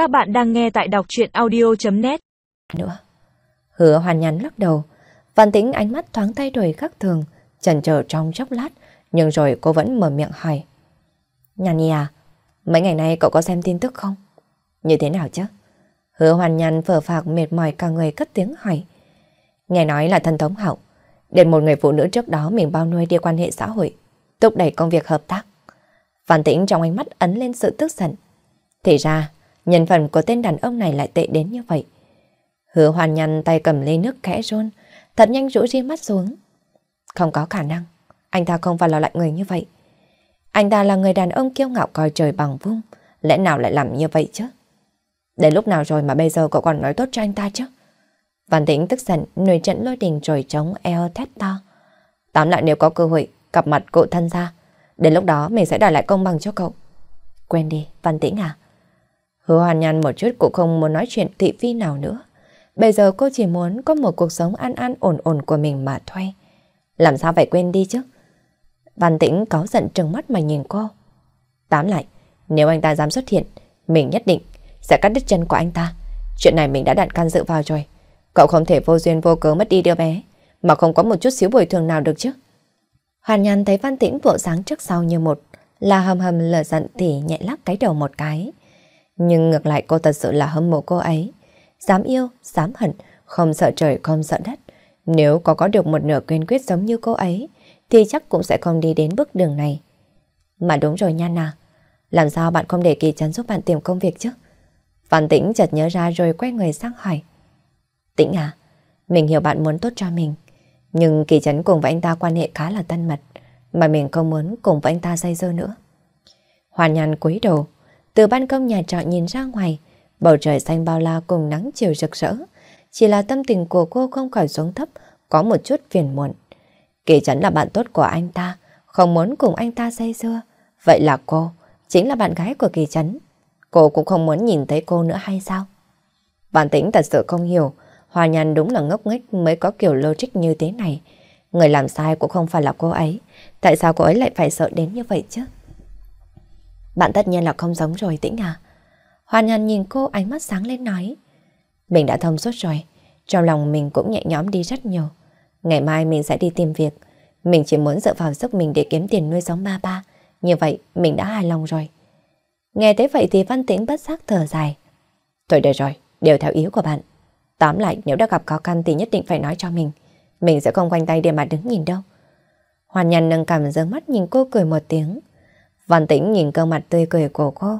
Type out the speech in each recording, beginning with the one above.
Các bạn đang nghe tại đọc chuyện audio.net Nữa. Hứa hoàn nhắn lắc đầu. Văn tĩnh ánh mắt thoáng thay đổi khác thường, chần chờ trong chốc lát, nhưng rồi cô vẫn mở miệng hỏi. Nhàn nhi à, mấy ngày nay cậu có xem tin tức không? Như thế nào chứ? Hứa hoàn nhàn phở phạc mệt mỏi cả người cất tiếng hỏi. Nghe nói là thân thống hậu, đến một người phụ nữ trước đó mình bao nuôi đi quan hệ xã hội, thúc đẩy công việc hợp tác. Văn tĩnh trong ánh mắt ấn lên sự tức giận. Thì ra, nhân phần của tên đàn ông này lại tệ đến như vậy. Hứa hoàn nhăn tay cầm ly nước khẽ rôn, thật nhanh rũ riêng mắt xuống. Không có khả năng, anh ta không phải là loại người như vậy. Anh ta là người đàn ông kiêu ngạo coi trời bằng vung, lẽ nào lại làm như vậy chứ? Đến lúc nào rồi mà bây giờ cậu còn nói tốt cho anh ta chứ? Văn tĩnh tức giận, nổi trận lôi đình rồi chống eo thét to. Tóm lại nếu có cơ hội gặp mặt cậu thân ra, đến lúc đó mình sẽ đòi lại công bằng cho cậu. Quên đi, Văn tĩnh à? Hứa hoàn nhăn một chút cũng không muốn nói chuyện thị phi nào nữa. Bây giờ cô chỉ muốn có một cuộc sống an an ổn ổn của mình mà thôi. Làm sao phải quên đi chứ? Văn tĩnh có giận trừng mắt mà nhìn cô. Tám lại, nếu anh ta dám xuất hiện, mình nhất định sẽ cắt đứt chân của anh ta. Chuyện này mình đã đặt can dự vào rồi. Cậu không thể vô duyên vô cớ mất đi đứa bé, mà không có một chút xíu bồi thường nào được chứ. Hoàn nhàn thấy Văn Tĩnh bộ sáng trước sau như một, là hầm hầm lờ giận thì nhẹ lắc cái đầu một cái. Nhưng ngược lại cô thật sự là hâm mộ cô ấy. Dám yêu, dám hận, không sợ trời, không sợ đất. Nếu có có được một nửa quyên quyết giống như cô ấy, thì chắc cũng sẽ không đi đến bước đường này. Mà đúng rồi nha nà, làm sao bạn không để Kỳ Trấn giúp bạn tìm công việc chứ? Văn Tĩnh chợt nhớ ra rồi quay người sang hỏi. Tĩnh à, mình hiểu bạn muốn tốt cho mình, nhưng Kỳ Trấn cùng với anh ta quan hệ khá là thân mật, mà mình không muốn cùng với anh ta dây dưa nữa. Hoàn nhàn cúi đầu, từ ban công nhà trọ nhìn ra ngoài, bầu trời xanh bao la cùng nắng chiều rực rỡ. Chỉ là tâm tình của cô không khỏi xuống thấp, có một chút phiền muộn. Kỳ chắn là bạn tốt của anh ta, không muốn cùng anh ta say dưa. Vậy là cô, chính là bạn gái của Kỳ chấn. Cô cũng không muốn nhìn thấy cô nữa hay sao? Bản tĩnh thật sự không hiểu, Hòa Nhàn đúng là ngốc nghếch mới có kiểu logic như thế này. Người làm sai cũng không phải là cô ấy. Tại sao cô ấy lại phải sợ đến như vậy chứ? Bạn tất nhiên là không giống rồi tĩnh à. Hoàn nhân nhìn cô ánh mắt sáng lên nói. Mình đã thông suốt rồi. Trong lòng mình cũng nhẹ nhõm đi rất nhiều. Ngày mai mình sẽ đi tìm việc. Mình chỉ muốn dựa vào sức mình để kiếm tiền nuôi sống ba ba. Như vậy mình đã hài lòng rồi. Nghe thế vậy thì Văn Tĩnh bất giác thở dài. Thôi được rồi, đều theo ý của bạn. Tóm lại nếu đã gặp khó khăn thì nhất định phải nói cho mình. Mình sẽ không quanh tay để mà đứng nhìn đâu. Hoàn nhàn nâng cảm dướng mắt nhìn cô cười một tiếng. Văn tĩnh nhìn cơ mặt tươi cười của cô.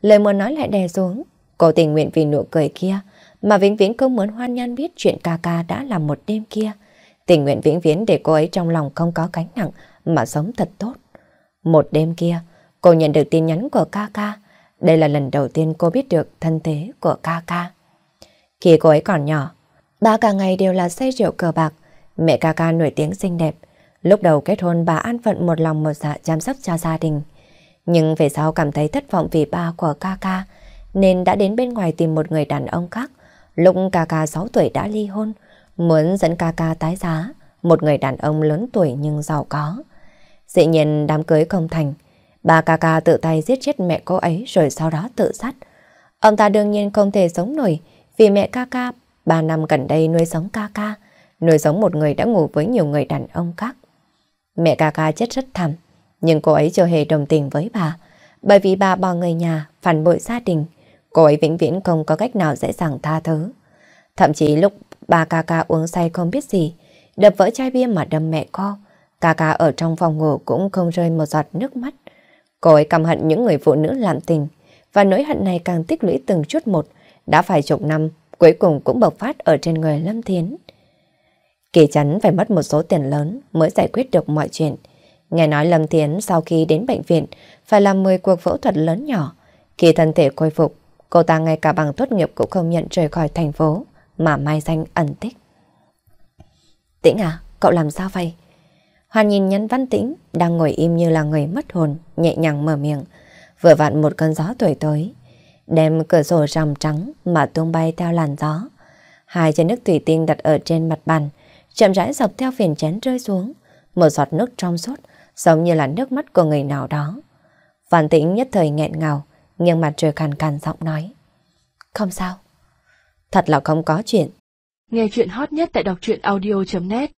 Lời muốn nói lại đè xuống. Cô tình nguyện vì nụ cười kia mà vĩnh viễn không muốn hoan nhan biết chuyện ca ca đã làm một đêm kia. Tình nguyện vĩnh viễn để cô ấy trong lòng không có cánh nặng mà sống thật tốt. Một đêm kia, cô nhận được tin nhắn của ca ca. Đây là lần đầu tiên cô biết được thân thế của ca ca. Khi cô ấy còn nhỏ, ba cả ngày đều là say rượu cờ bạc. Mẹ ca ca nổi tiếng xinh đẹp. Lúc đầu kết hôn bà an phận một lòng một dạ chăm sóc cho gia đình. Nhưng về sau cảm thấy thất vọng vì ba của ca ca, nên đã đến bên ngoài tìm một người đàn ông khác. Lúc ca ca 6 tuổi đã ly hôn, muốn dẫn ca ca tái giá, một người đàn ông lớn tuổi nhưng giàu có. Dĩ nhiên đám cưới không thành, ba ca ca tự tay giết chết mẹ cô ấy rồi sau đó tự sát. Ông ta đương nhiên không thể sống nổi vì mẹ ca ca 3 năm gần đây nuôi sống ca ca, nuôi sống một người đã ngủ với nhiều người đàn ông khác. Mẹ ca ca chết rất thảm, nhưng cô ấy chưa hề đồng tình với bà, bởi vì bà bỏ người nhà, phản bội gia đình. Cô ấy vĩnh viễn không có cách nào dễ dàng tha thứ. Thậm chí lúc bà ca ca uống say không biết gì, đập vỡ chai bia mà đâm mẹ cô. Ca ca ở trong phòng ngủ cũng không rơi một giọt nước mắt. Cô ấy căm hận những người phụ nữ làm tình, và nỗi hận này càng tích lũy từng chút một, đã phải chục năm, cuối cùng cũng bộc phát ở trên người Lâm Thiến. Kỳ chắn phải mất một số tiền lớn mới giải quyết được mọi chuyện. Nghe nói Lâm Thiến sau khi đến bệnh viện phải làm 10 cuộc phẫu thuật lớn nhỏ. Khi thân thể khôi phục, cô ta ngay cả bằng tốt nghiệp cũng không nhận rời khỏi thành phố mà mai danh ẩn tích. Tĩnh à, cậu làm sao vậy? Hoàn nhìn nhắn văn tĩnh, đang ngồi im như là người mất hồn, nhẹ nhàng mở miệng. Vừa vặn một cơn gió tuổi tới, đem cửa sổ rằm trắng mà tung bay theo làn gió. Hai chai nước thủy tinh đặt ở trên mặt bàn, chậm rãi dọc theo phiền chén rơi xuống. Một giọt nước trong suốt, giống như là nước mắt của người nào đó. Phản tĩnh nhất thời nghẹn ngào, nhưng mặt trời khàn khàn giọng nói. Không sao. Thật là không có chuyện. Nghe chuyện hot nhất tại đọc truyện audio.net